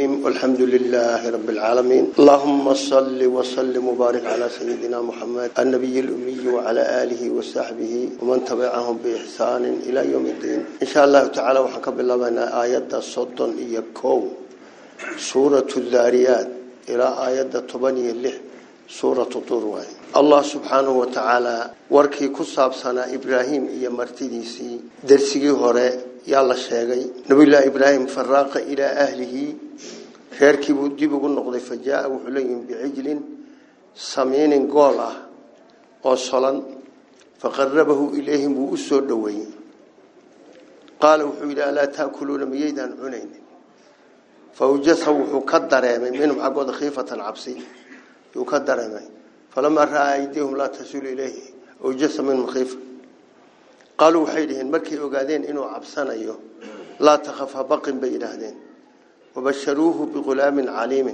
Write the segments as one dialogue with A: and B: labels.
A: الرحيم والحمد لله رب العالمين. اللهم صل وسلم وبارك على سيدنا محمد النبي الأمي وعلى آله وصحبه ومن تبعهم بإحسان إلى يوم الدين. إن شاء الله تعالى وحكب الله بنا آيات الصدن إيكو سورة الذاريات إلى آيات طبني اللح سورة طور الله سبحانه وتعالى وركي كصاب سنة إبراهيم إيا مرتديسي درسي هوري yaa la sheegay nabiyullaahi ibraahim faraaqa ilaa ahlihi reerkii buu dib ugu noqday fajaa wuxuu leeyihin bicijlin samiinin gool ah oo solan faqarabahu ilayhim wuu u soo dhoweeyey qaala wuxuu yidhi alaa taakuluuna miyaydaan cunaynin fawjasa wuxuu ka dareemay minhum xaggooda khiifatan cabsi yuu ka dareemay falamaa ra'aa aydihum laa tasilu ilayhi awjasa minhum khiifa قالوا حيلهن مكي أجدين إنه عبسانيه لا تخف بقين بيرهدين وبشروه بغلام عليم.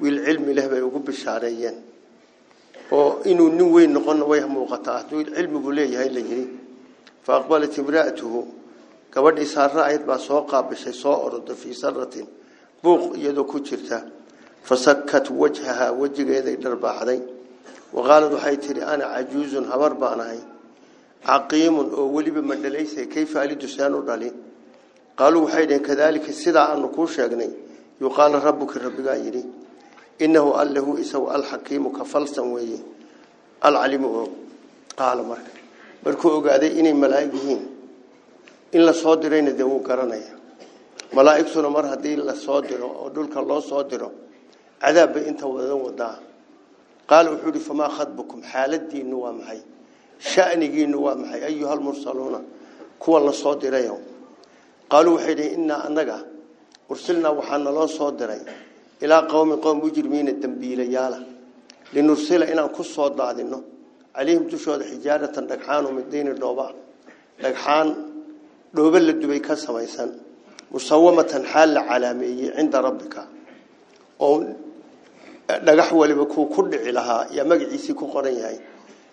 A: والعلم له بيقوب الشعرية وإنه نوين نقن ويه مغطاة. والعلم بليه هاي اللي جري فأقبلت امرأته. كوردي صار رأيت بسوقا بشي صور في سرة. بوق يدو كترته فسكت وجهها وجه يدي دربا عدين وقالت حيتري أنا عجوز هبربا أنا هاي caqiimun oo weliba ma dhalaysay kayfa alidusaan u dhali qaaluu waxay dhaheen kadaalika sidaa aanu kuu sheegnay yuqaala rabbuka rabbigaa yidhi innahu allahu isagu alxakiimu ka falsan weeye alcalimu oo qaala marka markuu ogaaday inay malaa'ig yihiin in la soo dirayna dee wuu garanaya malaa'igtuna mar haddii la soo diro oo dhulka loo soo diro cadaab bay inta wadan wadaa qaala wuxuu yidhi famaa khadbukum xaaladiinnu waa maxay shanigiinu waa maxay ayuha almursaluuna kuwa la soo dirayo qaaluu waxay dhihi innaa annaga ursilnaa waxaa naloo soo diray ilaa qowmi qowm mujrimiina dembiilayaala linursila inaan ku soo daadino calayhim dushooda xijaaratan dhagxaan oo midayni dhooba dhagxaan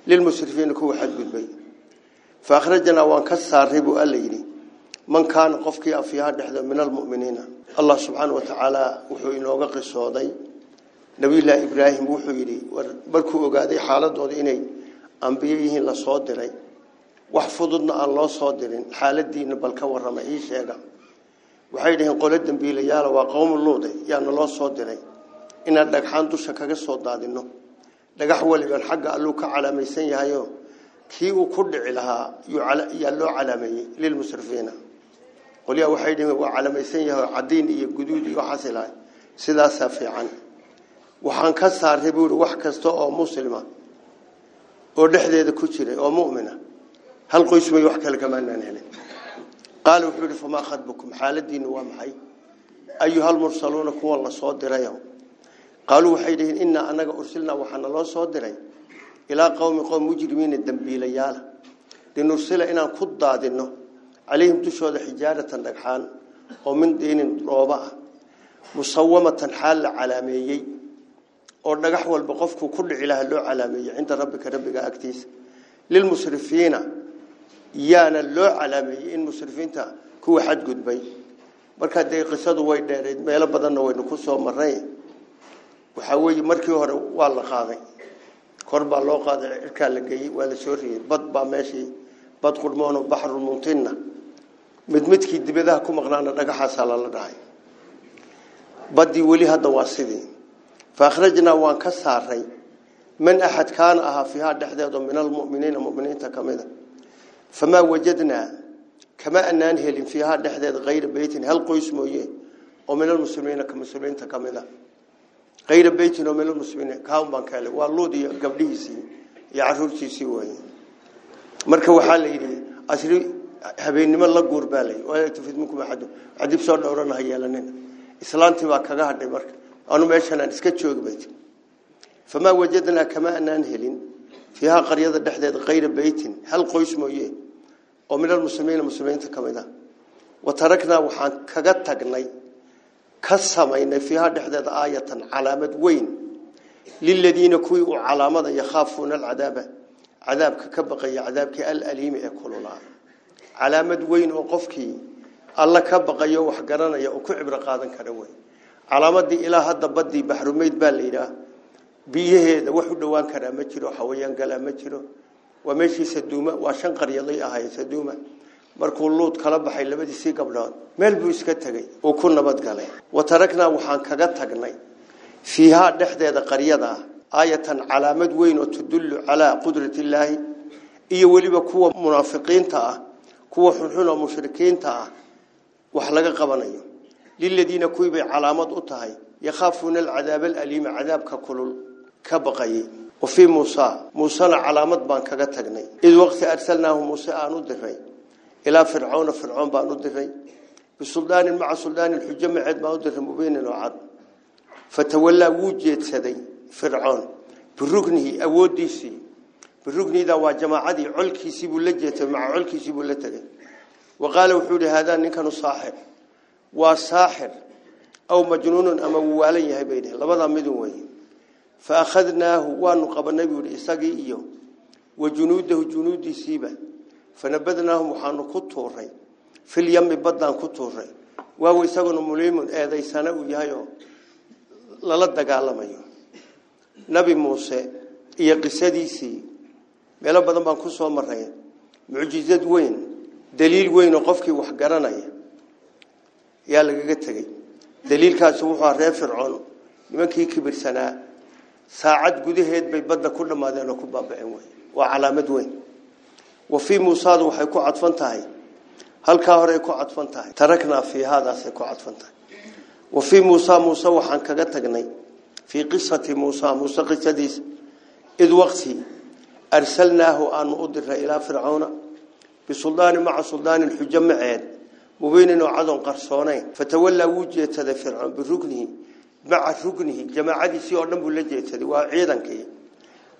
A: للمسرفين كو حد قدبي فأخرجنا وان كسار ربو أليني. من كان قفكي أفيها دحدا من المؤمنين. الله سبحانه وتعالى وحو إنوغا قصودي نبي الله إبراهيم وحو يري بركو حالة دود إني. أنبيائه لصادري واحفظنا الله صادرين حالة دين بلك ورمعي شيئا وحيدهن قولت دنبيليالا وقوم اللوضي يعني الله صادري إن الدكحان دوشا كاقا صادادينو dhagax waliban xagga alluu ka calaamaysan yahayo kii uu ku dhici lahaa yaa loo calaameeyey lilmusrifiina qolyaa waxay dhihin waa calaamaysan yahay cadiin iyo guduud iyo waxaas lahay sidaasaa fiican waxaan ka saaray buuri wax kasta oo muslima oo dhexdeeda ku jiray oo mu'mina hal qoys may wax kale kamaanaan helin qaala wuxuu yidhi famaa khadbukum xaaladiinu waa maxay ayuha almursaluuna kuwa la soo dirayo قالوا وحيدين إن أنك أرسلنا وحنا الله صادرين إلى قوم قوم مجرمين الدنبيليال لنرسل إنا كضا دينه عليهم تشهد حجارة دكحان. ومن دين روبا مصومة حال علامية ودقح والبقفك كل إله له علامية عند ربك ربك أكتيس. للمسرفين. يانا له علامية إن مسرفين تا كو حد قد بي. way dheereed meelo badan oo waynu ku soo maray waxa weeye markii hore waa la qaaday kor baa loo qaaday irkaa la geeyey waa la soo riyey bad baa meeshii bad qurmoono baxrul muntinna mid midkii dibadaha ku maqnaana dhagaxaasaa lala dhahay baddii weli hadda waa sidii fa akhrajnaa waan ka saaray man axad kaana ahaa fiihaa dhexdeedo min almu'miniina mu'miniinta ka mida famaa wajadnaa kama anaan helin fiihaa dhexdeeda kayra beytin hal qoys mooye oo min almuslimiina muslimiinta ka mida غير بيتنا من المسلمين. كهم بان كله والله دي قبلي سي يعرفون شيء سوي مركب وحاله يدي أسرى هبين ما الله جور بالي. ولا تفيد منكم أحد. عدي بصور دورنا هيا لنا إسلام تبع كذا هذا مرك أنا ما أشنا نسكت بيت. فما وجدنا كما أننهلين فيها قرية دحدي غير بيت. هل قيس موية؟ ومن المسلمين المسلمين تكملنا وتركنا وحان كجت تجني كسمين فيها دحدد آية علامة وين للذين كوي علامة يخافون العذاب عذاب كبقي عذاب كالأليم يأكل الله علامة وين وقفك الله كبقي وحقرنا يأكو عبر قادن كروي calaamadii ilaa hadda badii baxrumeyd baa la yidhaah biyaheeda wax u dhowaan karaa ma jiro xawayaan galaa ma jiro waa markuu luud kala baxay labadiisii gabdhood meel buu iska tegay uu ku nabad galay wa taraknaa waxaan kaga tagnay fiihaa dhexdeeda qaryada ah aayatan calaamad weyn oo tudullu qudrati illaahi iyo weliba kuwa munaafiqiinta ah kuwa xunxun oo mushrikiinta ah wax laga qabanayo liladiina kuwii bay calaamad u tahay yakhaafuuna alcadaaba alaliima cadaabka kulul ka baqayay wafii muusa muusena calaamad baan kaga tagnay id waqti arsalnaahu muuse aan إلى فرعون فرعون بأن أدفعي بسلطان مع سلطان الحجم عد ما أدفع مبين العرض فتولى وجهة هذه فرعون. بالرقنه أوديسي بالرقنه إذا واجمع عدي علكي سيبوا لجهة مع علك يسيب لجهة وقال وحولي هذا أنه كان صاحب. وصاحب. أو مجنون أما وواليه هاي بينه لبضا مدوه فأخذناه وانقب النبي الإساقي إيوه. وجنوده جنود سيبه فنبذناه محان كتورة في اليم بدنا كتورة وهو يسون مليم هذا السنة وياهم للاذ دجالما يوم نبي موسى يقصديسي ملا بدنا بنكسر مرهين معجزة وين؟ دليل وين وقف كي وحجرنا يا يا لقيتكي دليل كاسو حارة فرعون. يمكن كي كبر سنة. ساعات جودي هيد بيبدأ كل ما ذا نكبة بعموي وعلامة وين؟ وفي مصاد وحي كعد فنتهي هل كاهر يكو فنتهي تركنا في هذا سيكو فنتهي وفي موسى موسى وحن كجتغني في قصة موسى موسى قتديس إذ وقتي أرسلناه أن أدرى إلى فرعون بسلطان مع سلطان الحجمعين مبين وعذن قرصانين فتولى وجهة ذا فرعون بركنه. مع ركنه. جمع سيور نبو لجهة ذا وعيدا كي.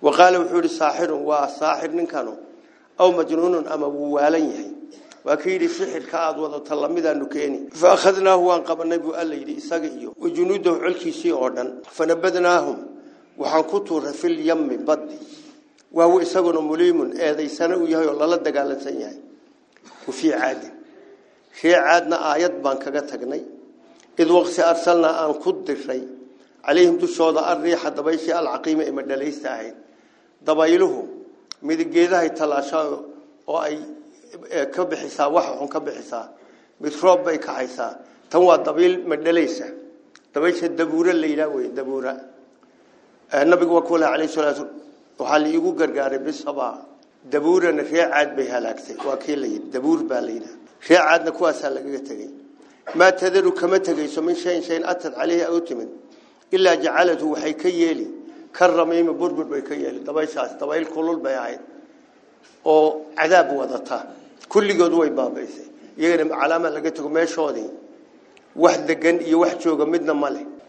A: وقال وحور ساحر وصاحر من كانوا waa saaxir ninkanu aw majnuunun ama wuu waalan yahay waa ka yidhi sixirka aada wadata lamidaanu keeni fa akhadnaahu waan qabanay buu alla yidhi isaga iyo wa junuudahu colkiisii oo dhan fanabadnaahum waxaan ku tuuray filyami baddi waahu isaguna muliimun eedaysana uu yahay oo lala dagaalansan yahay wafii caadin ree caadna aayad baan kaga tagnay midigeedahay talaashaa oo ay ka bixisaa wax xun ka bixisaa mid roob bay kaxaysaa tan waa dabayl madhalaysa dabaysha dabuura la yidhaah wey dabuura nabigu waa kulah alayh salaatu waxaa la iigu gargaaray bisabaa dabuurana ree caad bay halaagtay waa kii la yidhi dabuur baa la yidhaha ree caadna kuwaasaa lagaga tegey maa tadaru kama tegayso min shayin shayin atad caleyhi aw timid ilaa jacalathu waxay ka ka ramiimi burbur bay ka yeeli dabayshaas dabayl kulul bay ahayd oo cadaab wadata kulligood way baabaysay iyagana calaama laga tago meeshoodii wax degan iyo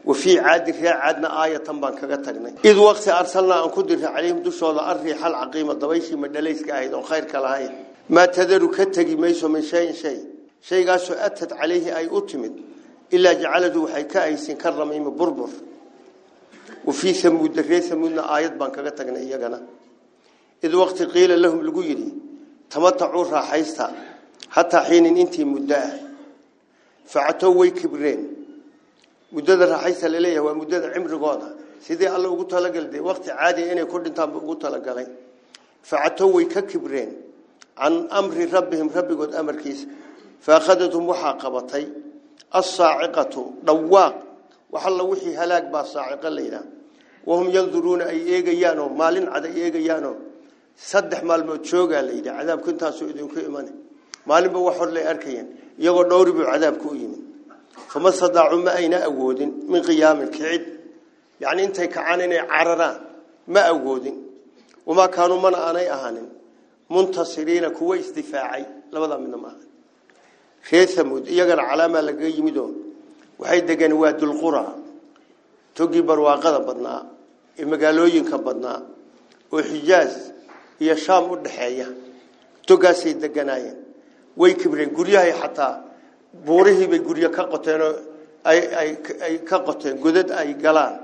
A: wafii caadi ree caadna aayatan baan kaga tagnay id waqti arsalnaa aan ku diray calayhim dushooda arriixa alcaqiima dabayshii madhalayska ahayd oon khayrka lahayn maa tadaru ka tegi mayso min shayin shay shaygaasoo atad calayhi ay u timid ilaa jacaladu وفي ثمود في ثمود آيات بان كذا تجنئي جنا إذا وقت قيل لهم لجيري تمتعوا راحيستا حتى حين أنتي مدة. فعتوا ويكبرين مدة راحيستا للي هو مدة عمر قاضي سيدي الله وقته لقل وقت عادي أنا كل إنت وقته لقلي فعتوا ويكبرين عن أمر ربهم رب قد أمر كيس. فأخذتهم وحاقبتي الصاعقة دواق. وحل وحي هلاك باصاعق الليلة وهم ينظرون أي إيجيانو مالين عدا إيجيانو. صدح مال متشوق الليلة عذاب كنت أسويدهم كإيمان مالين بوحر لي أركين يقول دوري بعذاب كإيمان فما صدع ما أين أودن من قيام الكعد يعني أنت كعانين عررا. ما أودن وما كانوا من أنا أهانين. منتصرين كويس دفاعي. لبضا من ما خيث ثمود يقول على ما يمدون waxay degeen waa dulqura togii barwaaqada badnaa ee magaalooyinka badnaa oo xijaaz iyo shaam u dhaxeeya togaasay deganaayeen way kibreen guryahay xataa buurihiibay guryo ka qoteenoo ay ka qoteen godad ay galaan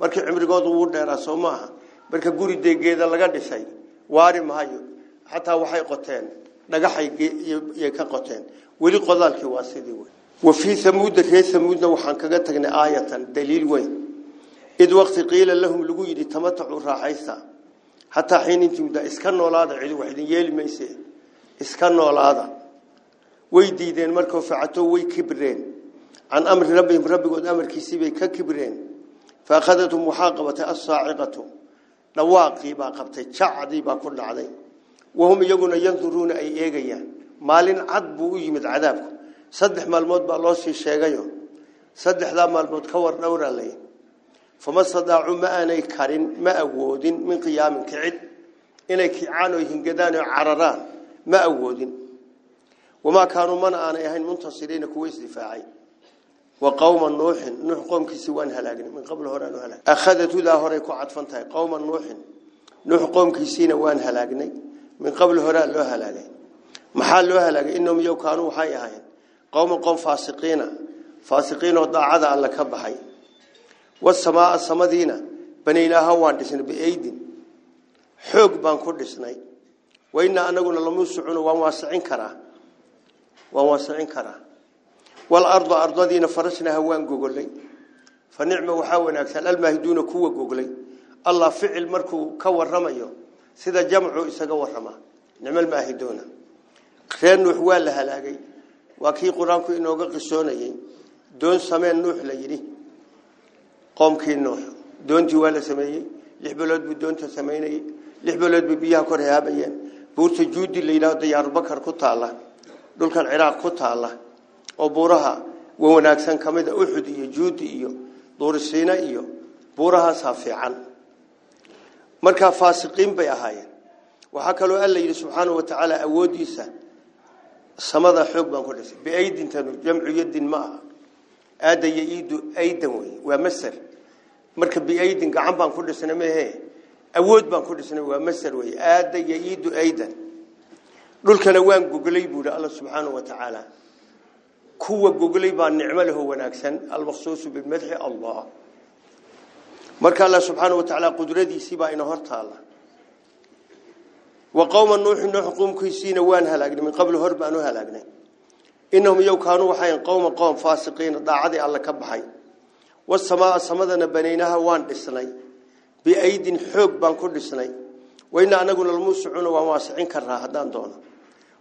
A: markii cimrigoodu wuu dheeraa soo maaha marka guri deegeeda laga dhisay waari mahayo xataa waxay qoteen dhagaxay ka qoteen weli qodaalkii waa sidii wey وفي ثمود ري ثمودنا وحان كغا تغني آية دليل وين إذ وقت قيل لهم لغو يدي تمتعوا راحيسا حتى حين أنتم دا اسكن نولادا عيد وحد يلي ميسه اسكن way kibreen an amri rabbihim rabbigood amarkiisii bay ka kibreen faaqadatum muhaqabata as-sa'iqatu dhawaaqii baa qabtay jacdi baa ku dhacday wahum iyaguna yanduruuna ay eegayaan maalin cad buu u yimid cadaabku sii sheegayo. Saddexdaa maalmood ka war dhowra lay fama sadaacu ma aanay karin ma awoodin min qiyaamin kicid. Inay kicaan oo hingadaan oo cararaan ma awoodin. وما كانوا من أنا يهين منتصرين كويس دفاعي وقوم نوح نوح قوم كيسوان هلاقني من قبل هران هلاق أخذت ذا هريكو عطفنتها قوم نوح نوح قوم كيسين وان هلاقني من قبل هران لو هلاقني محل لو هلاقني إنهم يو كانوا حي هاين قوم قوم فاسقين. فاسقين وضاعدا على كبحي والسماء السمدين بنيناها وان دسن بأيد. حوق بان كردسني وإن أنا قلنا لمسعون وان واسعين كراه وواسعين كرا والأرض أرض فرشنا هوان جوجلي فنعمة وحاول أكثر المهدون كوا جوجلي الله فعل مركو كور رميه سيدا جمعوا إسقوا رما نعم المهدون خير نوح ولا هلاقي وكي قرآنكو إنه قصوني دون سمين نوح ليري قوم كي نوح دون جوال سمي لحبلود بدون تسميني لحبلود ببيها كرهها بيان بورت جودي ليلا ديار بكر كتاله dhulkan ciraaq ku taala oo buuraha wanaagsan kamid ah Uhud iyo Juudi iyo Duursiina iyo buuraha saafiican marka faasiqiin bay ahaayeen waxa kaloo alla yiri subhanahu wa ta'ala awoodiisa samada xoog baan ku dhisay biaydin tanu jamcu yadin ma aada yiidu aydan way waa masar marka biaydin gacan baan ku dhisnay mehe awood baan ku dhisnay waa masar way aada yiidu aydan dhulkana waan gogolay buu Allah subhanahu wa ta'ala kuwa gogolay baa nicmo leh wanaagsan al-makhsuus bil madhi Allah marka Allah subhanahu wa ta'ala qudradiisi baa ina hortaala وقوم نوح نوح قوم كيسين وان هلاقنا من قبل هرب أنو هلاقنا إنهم يو كانوا حين قوم قوم فاسقين ضاعدي الله كبحي. والسماء سمدنا بنيناها وان لسني بأيد حب بان كل لسني وإنا نقول الموسعون وواسعين كرها هدان دونا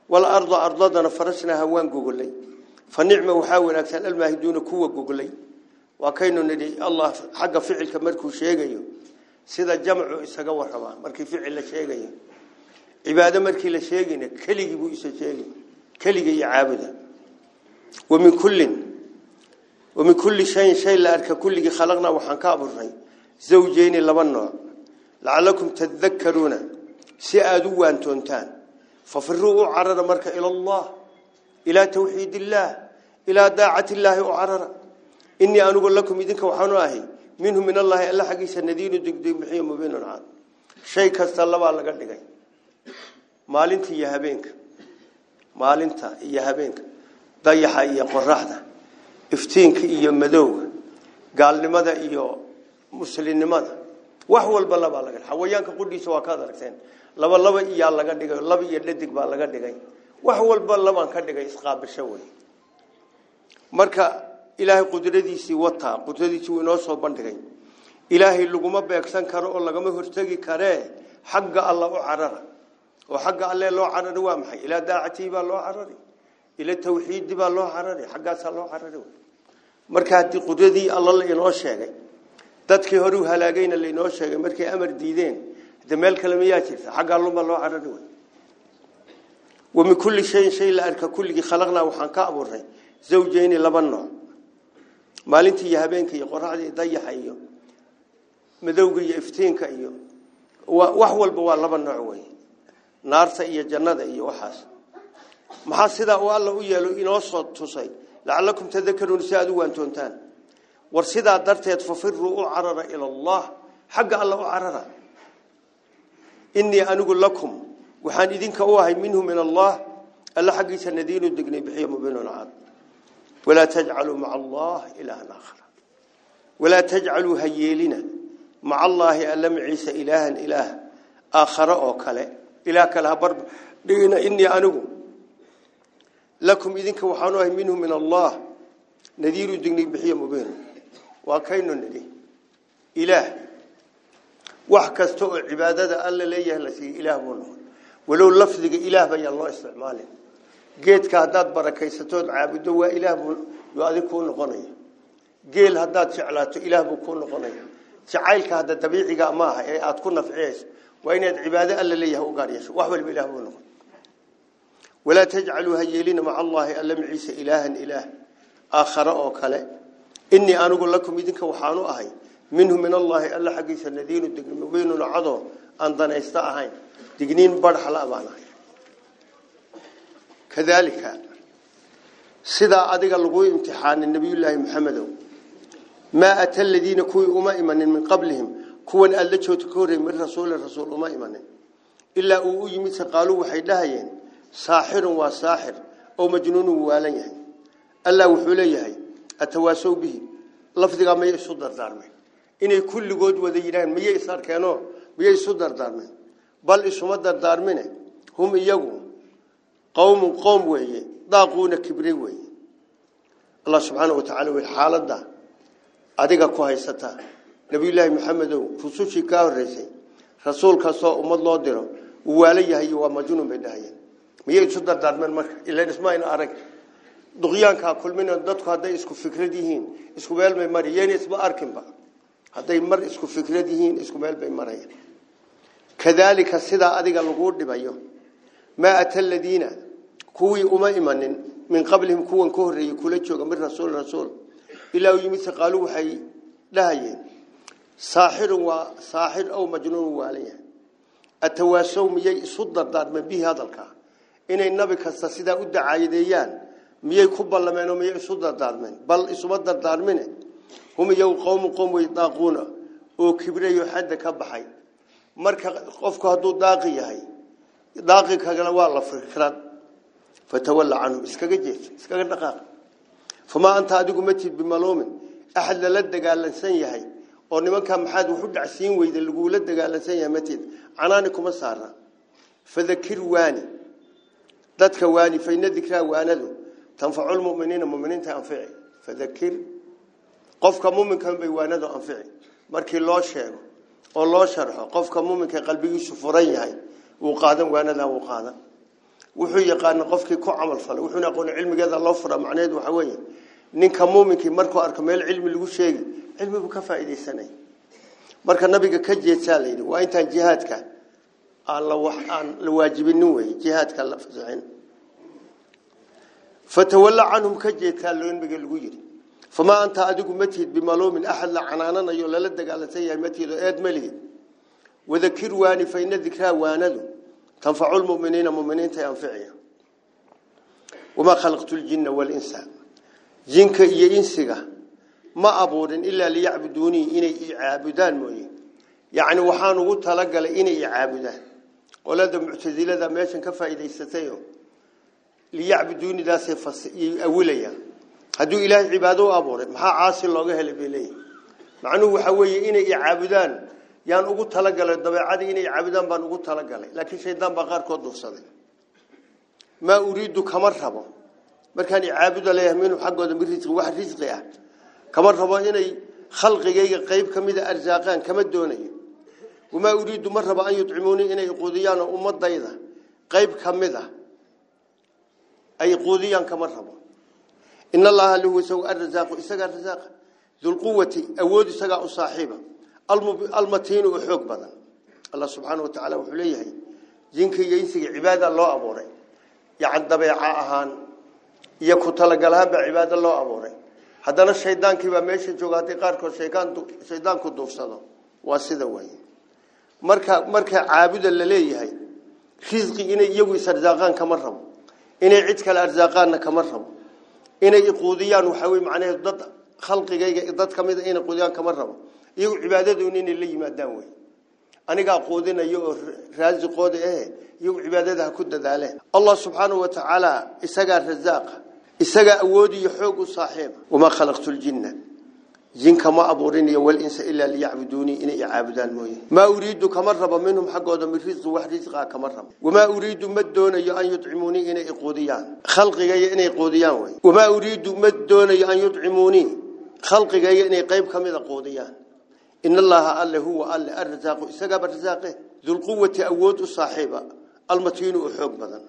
A: والأرض أرضنا فرشناها وان قوغلي فنعم وحاول أكثر الماهدون كوة قوغلي وكينو ندي الله حق فعل كمركو شيئا سيدا جمعوا إساقوا الحمام مركي فعل شيئا عبادة مركي لشيء كلي يبو إسشيء كلي يعابده ومن كل ومن كل شيء شيء لا أرك كل خلقنا وحنكابر زوجين لبنوا لعلكم تذكرون. سيادوا وانتونتان ففروا عرر مرك إلى الله إلى توحيد الله إلى داعة الله وعرر إني أنا أقول لكم إذنك وحنواهي منهم من الله إلا حقيس الندين دقدق بحي مبين عاد شيء كستلبا على قدقي maalinta iyo habeenka maalinta iyo habeenka dayaxa iyo qoraxda iftiinka iyo madowga gaalnimada iyo muslimnimada wax walba labaa laga hawayaanka qudhiisa waa kaad aragteen. Laba laba iyaa laga dhigay laba iyo dhadig baa laga dhigay. Wax walba labaan ka dhigay isqaabasho wey marka ilaahay qudradiisii wata qudradiisi wuu inoo soo bandhigay. Ilaahay laguma beegsan karo oo lagama hortagi karee xagga alla u carara. وحق الله لو عرر وامحي إلى داعتي با لو عرر إلى توحيد با لو عرر حقا سالو عرر مركا هدي قدردي الله اللي إنو شاقي دادك هروها لاقين اللي إنو شاقي مركا أمر ديدين دمال كلمية جرثة حقا الله ما لو عرر ومن كل شيء شيء لأركا كل خلقنا وحنكا أبوري زوجين لبنو maalintii yahabeenka iyo qoraxdii dayaxayo madawga iyo iftiinka iyo wax walba waa laba nooc يهبينك يقرأ ضيح أيو مذوق يفتينك أيو وحول بوا لبنا عوي نار سئية جنة أيو وحاس محاسدة والله ويالو إن وصد تصي لعلكم تذكرون سادوا وأنتم تان ورسدا درتيت ففروا عرر إلى الله حق الله عرر إني أنقول لكم وحان إذنك أوهي منه من الله ألا حقيت النذين الدقني بحي مبين عاد ولا تجعلوا مع الله إلها آخر ولا تجعلوا هيالنا مع الله ألم عيسى إلها إله آخر إله كلا برب لإن إني أنقول لكم إذنك وحانوه منه من الله wax kasta oo cibaadada alla leeyahay la siiyo ilaah buu noqon walow lafdiga ilaah baa loo isticmaalin geedka haddaad barakaysatood caabudo waa ilaah buu yoo adig kuu noqonaya geel haddaad jeclaato ilaah buu kuu noqonaya jacaylka hadda dabiiciga maaha ee aad ku nafciyayso waa inaad cibaado alla leeyahay u gaar yeesho wax walba ilaah buu noqon walaa tajcaluu ha yeelina maca allaahi alla maciise ilaahan ilaah aakhare oo kale innii anigu lakum idinka waxaanu ahay minhu min allaahi alla xaggiisa nadiinu digni mubiinun cadoo aan danaysta ahayn digniin badhaxla baan ahay kadaalika sidaa adiga lagu imtixaanay nabiyullaahi maxamedow maa ata kuwan aada la joogta ka horreey min rasuulin rasuul uma imanin ilaa uu u yimid se qaaluu waxay dhahayeen saaxirun waa saaxir oo majnuunun waalan yahay allah wuxuu leeyahay atawaasow bihi lafdigaa mayay isu dardaarmeen inay kulligood wada yidhaaheen miyay is arkeenoo miyay isu dardaarmeen bal isuma dardaarmine hum iyagu qowmun qowm weeye daaquuna kibri weeye allah subxaana wa tacala xaaladda adiga ku haysataa نبي الله محمد رسولك كاو ريسي. رسولك سو أمد لو ديرو. والايه هي وا مجنون بيدهي. ميي صدر دادمن ما الا نسمع ان أرك. دغيان كا كل من ددك هدا اسكو فكرديين اسكو ويل مي مريين يعني اسبو اركن با. هدا مر اسكو فكرديين اسكو ويل بي مريين كذلك سدا أديغا لوغو ديبايو ما ات الذين كوي ام إيمان. من قبلهم كون كهري كل جوج من رسول رسول. إلى يمس قالوا حي دهيين saaxir ow majnuun waalan yahay atawaasow miyay isu dardaarmeen bihi hadalkaa inay nabi kasta sidaa u dacaayadeeyaan miyay ku ballameen oo miyay isu dardaarmeen bal isuma dardaarmine hum iyagu qowmu qowm way daaquuna oo kibrayo xadda ka baxay marka qofku hadduu daaqi yahay daaqi kagana waa la fikrad fatawalla canhum iskaga jeeso iskaga dhaqaaq famaa anta adigu ma tid bimaluumin axad lala dagaalansan yahay oo nimankaa maxaad wuxu dhacsiin weyda lagula dagaalansan yahay matid canaani kuma saara fadakir waani dadka waani fayna dikraa waanadu tanfacu lmuminiina muminiinta anfici fadakir qofka muminkan bay waanadu anfici markii loo sheego oo loo sharxo qofka muminka qalbigiisu furan yahay wuu qaadan waanadaa wuu qaadan wuxuu yaqaana qofkii ku camal falay wuxuuna aqoon cilmigeeda loo fura macnaheedu waxa weeye ninka muuminkii markuu arko meel cilmi lagu sheegi cilmi buu ka faa'iidaysanay marka nabiga ka jeedsaa la yidhi waa intaan jihaadka aan la wax aan la waajibinin weeye jihaadka la fasaxin fatawalla canhum ka jeedsaa loo nabiga lagu yidhi famaa anta adigu ma tihid bimaluumin axad la canaananayo lala dagaalansan yahay ma tihid oo eed ma lihid wadakir waani fa ina dikraa waanadu tanfacu lmuminiina muminiinta anficiya wamaa khalaqtu ljinna walinsa jinka iyo insiga ma abuurin ilaa liyacbuduunii inay icaabudaan mooye yacni waxaan ugu talagalay inay icaabudaan qolada muctasilada meeshan ka faa'iidaysatayo liyacbuduunidaasay awilayaan hadduu ilaahay cibaado u abuuray maxaa caasi looga helay bay leeyihin macnuhu waxaa weeye inay icaabudaan yaan ugu talagalay dabeecadii inay caabudaan baan ugu talagalay laakiin shaydaan baa qaarkood duursaday maa uriidu kama rabo markaan icaabuda leeyahay minhu xaggooda min risqi wax risqi ah kama rabo inay khalqigayga qayb ka mida arsaaqaan kama doonayo wamaa uriidu ma rabo an yudcimuunii inay quudiyaan oo ummadayda qayb ka mid a ay quudiyaan kama rabo in allaha lahu isagu arrasaaqu isagaa rasaaqa dulquwati awood isagaa u saaxiiba almatiinu oo xoog badan allah subxaana wa tacaala wuxuu leeyahay jinka iyo insiga cibaada loo abuuray yacan dabeeca ahaan iyo ku talagalahaan baa cibaado loo abuuray haddana shaydaankiibaa meesha jooga haddii qaarkood shaydaanku duufsado waa sida way marka marka caabuda la leeyahay risqi inay iyagu isarsaaqaan kama rabo inay cid kale arsaaqaanna kama rabo inay iquudiyaan waxaa wey macnaheedu dad khalqigayga dad ka mida inay quudiyaan kama rabo iyagu cibaadadoona inay la yimaadaan wey anigaa quudinayo oo raasiqooda eh iyagu cibaadada ha ku dadaaleen allah subxaanahu wa tacaala isagaa rasaaqa إسجا أودي حوج صاحب وما خلقت الجنة جن كما أبورني والإنس إلا ليعبدوني إن يعبد الموي. ما أريد كما رب منهم حق هذا مفيد واحد يسقى كما رب. وما أريد مدون أن يطعموني إن يقوديان خلق جاي إن يقوديان وما أريد مدون أن يطعموني. خلق جاي إن يقيب كم إذا قوديان. إن الله قال هو قال الرزاق. إسجا برزاقه ذو القوة أود صاحبة. المتين وحب مثلا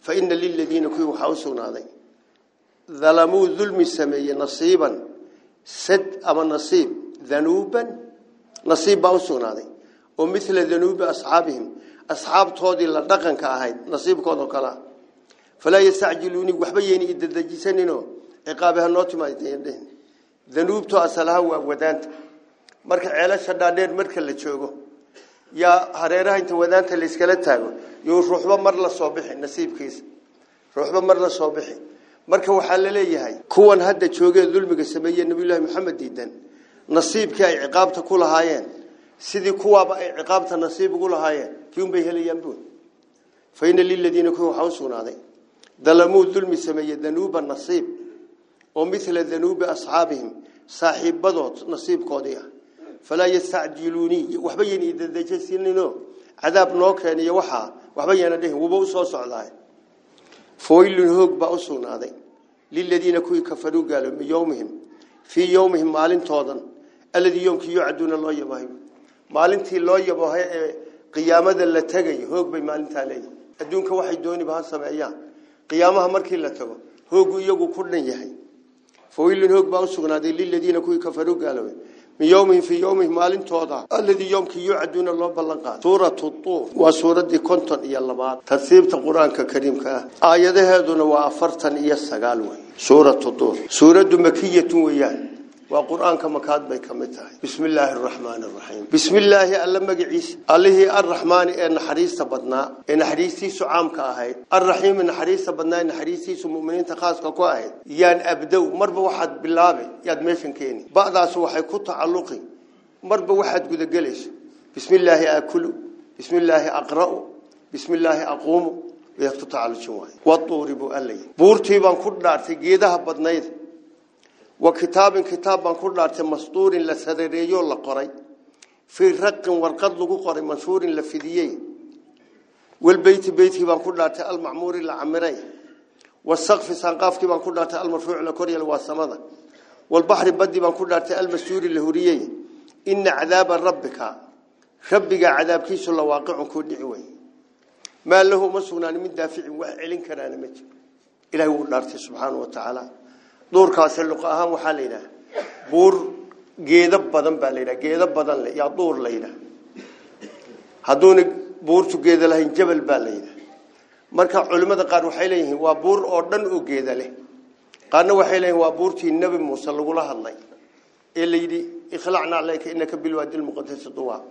A: فإن للذين كيو حاوسون هذين ظلموا ظلم سمي نصيبا. سد أما نصيب. ذنوبا. نصيب باوسونادي ومثل ذنوب أصحابهم. أصحاب تودي لدقن كأهيد. نصيب كودو كلا. فلا يستعجلوني. وحبيني إذا دجسنينو عقابها النوت ما يدين ذنوب تو أصلها ودانت marka ceelasha dhaadheer marka la joogo yaa hareeraha inta wadaanta la iskala taago iyo ruuxba mar la soo bixi nasiibkiisa marka waxaa la leeyahay kuwan hadda joogee dulmiga sameeyey nabiyullaahi maxamed diidan nasiibkii ay ciqaabta ku lahaayeen sidii kuwaaba ay ciqaabta nasiib ugu lahaayeen kiun bay helayaan buun fa ina liladiina kuwa waxaa u sugnaaday dalamuu dulmi sameeyey danuuba nasiib oo mila danuubi asxaabihim saaxiibadood nasiibkoodii ah falaa yastacjiluunii waxba yayna idadejasiinino cadaab noo keeniyo waxaa waxba yana dhihin wuba soo socdaay فويل هوق بأسون هذا للذين كوي كفروا قالوا من يومهم في يومهم مالين توضن. الذي يوم كي يعدون الله يباهم مالين تي الله يباه قيامة اللي تجي. هوق بمالين تالي. الدون كواحد دوني بها سمعيان قيامها مركي اللي تجو هوق يجو كل يهي. فويل هوق بأسون هذا للذين كوي كفروا قالوا من يومهم في يومهم مالين توضع الذي يوم كي يعدون الله بلنقات سورة الطور. وسورة دي كنتن إيا اللبات ترتيب القرآن كريم كاه آيات هذون وأفرتن إيا السقال سورة الطور. سورة مكية ويان. وقرآن كما كاد بي كمتها بسم الله الرحمن الرحيم. بسم الله ألا مقعيس الله الرحمن إن حريص بدنا إن حريصي سعام كاهيد الرحيم إن حريص بدنا إن حريصي سمؤمنين تخاص كاهيد يان أبدو مربى واحد بالله ياد ميشن كيني. بعد أسوى حيكون تعلقي. مربى واحد قد قليش بسم الله أكل. بسم الله أقرأ. بسم الله أقوم. ويقتطع على الشواي والطور بؤلي بورتي بان كل دارتي جيدها بدنايد وكتاب كتاب كل دارت مسطور لسريريو لقري. في رق ورقد لو قري منشور لفديي. والبيت بيتي بان دارت المعمور لعمري. والسقف سقف بان دارت المرفوع لكوريا الواسمده والبحر بدي بان كل دارت المسجور لهوريي. إن عذاب ربك. ربك عذاب كيس الله واقع كل دعوي ما له مسونا من دافع وعلن كرانه مجد إلهي ودارت سبحانه وتعالى. دور كاسر لقاها وحالينا بور جيدة بدن بالينا جيدة بدن يا دور لينا. هذون بور تجيدة لهن جبل بالينا. مركع علماء قال وحيله وبور أردن وجيدة له. قالوا وحيله وبور تين النبي موسى الله الله اللي. يخلعنا عليك إنك بالوادي المقدس طوى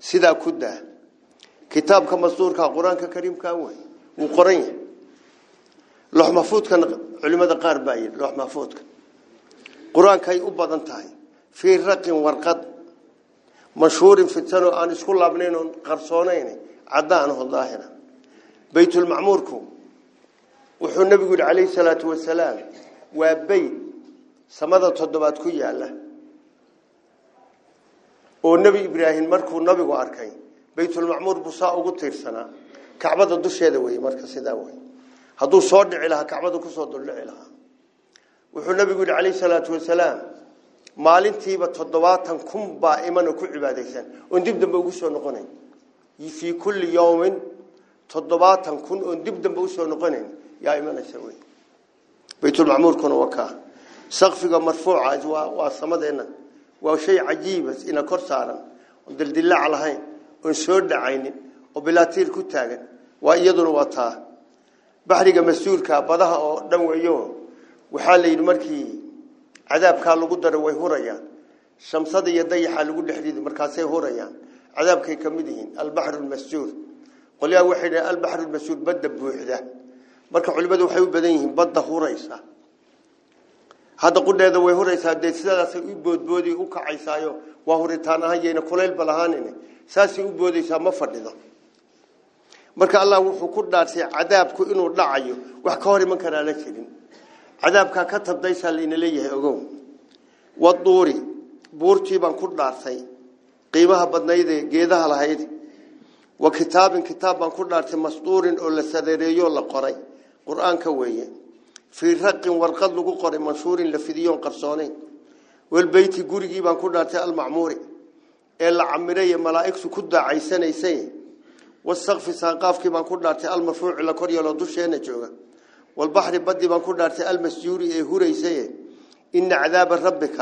A: سيدا كده. كتاب كمصدور كقرآن ككريم كأوي وقرينه baa yidhi loox mahfuudka qur-aankay u badan tahay fii raqin warqad mashhuurin fitano aan isku laabnayn oon qarsoonayn caddaan oo daahira baytulmacmuurku wuxuu nabigu yidhi calayhi salaatu wasalaam waa beyt samada toddobaad ku yaala oo nebi ibraahim markuu nabigu arkay baytulmacmuur buu saa ugu tiirsanaa kacbada dusheeda weeye marka sidaa wey hadduu soo dhici lahaa kacbada kusoo duldhici lahaa wuxuu nabigu yidhi calayhi salaatu wasalaam maalintiiba toddobaatan kun baa imana ku cibaadaysan oon dib dambe ugu soo noqonayn fii kulli yawmin toddobaatan kun oon dib dambe usoo noqonayn yaa imanaysa wey baytulmacmuurkuna waa kaa sakfiga marfuuca waa samadeenna waa shay cajiiba ina kor saaran oon dildillaac lahayn oon soo dhacaynin oo bilaatiir ku taagan waa iyaduna waa taa baxriga mas-uulka badaha oo dhan weeyo waxaa la yidhi markii cadaabkaa lagu daro way hurayaan shamsada iyo dayaxa lagu dhexridi markaasay hurayaan cadaabkay ka mid yihiin albaxru lmasjuur qolyaha waxay dhahen albaxru lmasjuur badda buuxda marka culimadu waxay u badan yihiin badda huraysa hadda qudheeda way huraysaa dee sidaasay u boodboodi u kacaysaayo waa huritaan ahaan yayna kulaylba lahaanin saasay u boodaysaa ma fadhido marka allah wuxuu ku dhaarsay cadaabku inuu dhacayo wax ka hor iman karaa la jirin cadaabka ka tabdaysa leena leeyahay ogow waduuri buurtii baan ku dhaartay qiimaha badnayd ee geedaha lahayd wa kitaabin kitaab baan ku dhaartay masduurin oo la sareereeyo la qoray qur-aanka weeye fii raqin warqad lagu qoray manshuurin la fidiyoon qarsooneyn walbeyti gurigii baan ku dhaartay almacmuuri ee la camiray malaa'igtu ku daacaysanaysay والسقف سانقاف كما كنا نرتي المرفوع إلى كوريا لدوشين جوغا. والبحر بدي ما كنا نرتي المسجور إيهو ريسي إن عذاب ربك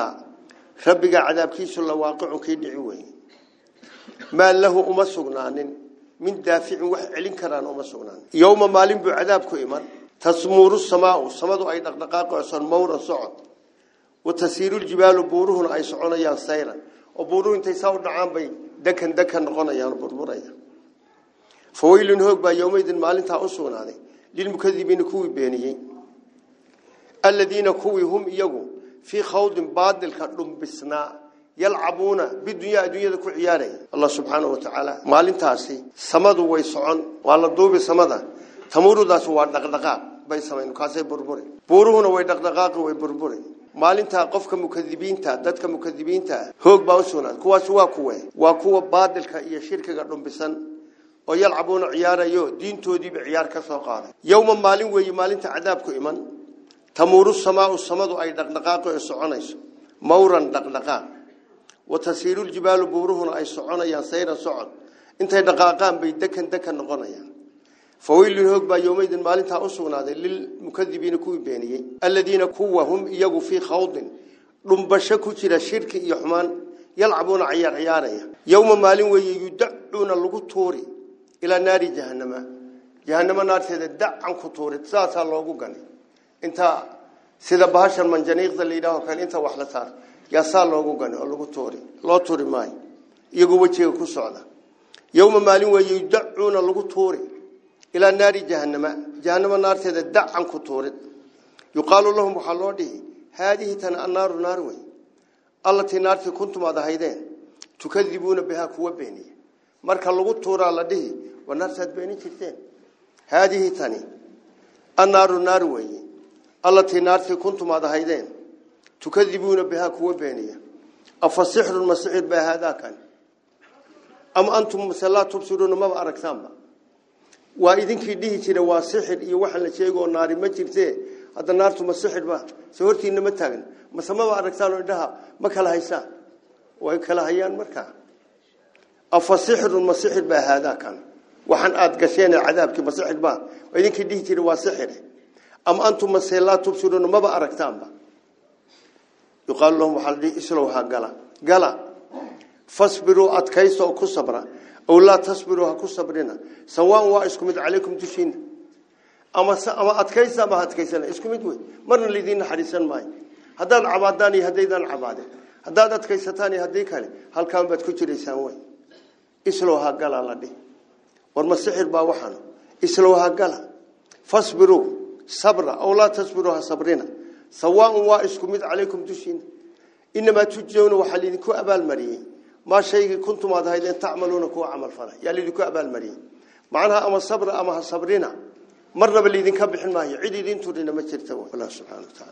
A: ربك عذاب كيس الله واقع كيد عوي ما له أما سغنان من دافع وحعلين كران أما سغنان يوم ما لم بعذابك إيمان. تسمور السماء السمد أي نقاق وعصان مورا صعد وتسير الجبال بورهن أي صعونا يا سيرا. وبورهن تيساو دعان بي دكن دكن غنيا بورمريا بور فويلن هوغ با يوميدن مالنتا اسوناده للمكذبين كوي بينيه الذين كوي هم يغو. في خوض بادل خدم بسنا. يلعبون بالدنيا دنيا كعياري الله سبحانه وتعالى مالنتاسي سمد وي وعلى ولا دوبي سمدا. تمورو داس وا دقدقا. باي سمين كاسي بربري بورونا وي دقدقا وي بربري maalinta qofka mukadibiinta dadka mukadibiinta hoog baa soo raad kuwa suwa kuwe waa kuwa baadilka iyo shirkiga dhunbisan oo yalcabuuna ciyaarayo diintoodiiba ciyaar ka soo qaaday yowma maalin weeye maalinta cadaabku iman tamuuru samaau samadu ay dhaqdhaqaaqo ee soconayso mawran dhaqdhaqaaq watasiiru ljibaalu buuruhuna ay soconayaan sayran socod intay dhaqaaqaan bay dekan dekan noqonayaan fawaylun hoog baa yowmaydin maalintaa u sugnaaday lilmukadibiina kuwii beeniyey aladiina kuwa hum iyagu fii khawdin dhumbasho ku jira shirki iyo xumaan yalcabuuna ciyaar ciyaaraya yowma maalin weeye yudacuuna lagu tuuri ku tuurid saasaa loogu ganay intaa sida bahashan manjaniiqda la yidhaaho kale inta wax la saar yaa saa loogu ganay oo lagu tuuri loo tuuri maayo iyagoo wejiga ku socda yowma maalin weeye yudacuuna lagu tuuri ilaa naari jahanama jahanamo naarteeda dacan ku tuurid yuqaalu lahum waxaa loo dhihi haadihi tan annaaru naar wey allatii naartii kuntum aad ahaydeen tukadibuuna bihaa kuwa beeniya marka lagu tuuraa la dhihi waa naartaad beenin jirteen haadihi tani annaaru naar weeye allatii naartii kuntum aad ahaydeen tukadibuuna bihaa kuwa beeniya afa sixrun ma sixir baa haadaakan ama antum mase laa tubsiruuna maba aragtaanba waa idinkii dhihi jira waa sixir iyo waxaan la sheego oo naari ma jirtee hadda naartu ma sixir ba se ma taagan mase maba aragtaan oo indhaha ma kala haysaan way kala hayaan markaa أفسحر المسحر بها هذا كان. وحن أتقسين العذاب كما سحر بها وإذن كده تروا سحره أم أنتم مسيلات تبصرون ما بأركتان بها يقال لهم وحالدي إسلوها قلا. قلا. فاسبروا أتكيسوا أكو صبرا أو لا تصبروا أكو صبرنا سواء وإسكم عليكم تشين. أما أما أتكيسا ما أتكيسنا إسكم إدوه مرن الذين حريسان ماي. هذا العباداني هذا إذا العبادة هذا أتكيستاني هذا يكالي هل كان بتكتري سانوين إسلوها قال الله دي والمسحر باوحان إسلوها قال فاسبروا صبرا أو لا تصبروها صبرنا سواء وائسكم إذ عليكم تشين إنما تجون وحلين كو أبا المريين ما شيء كنتم هذا إذن تعملون كو عمل فرح يعني لكو أبا المريين معناها أما صبر أما صبرنا مرة بلي إذن كبح ما هي عيد إذن تورينا ما شرتوا الله سبحانه وتعالى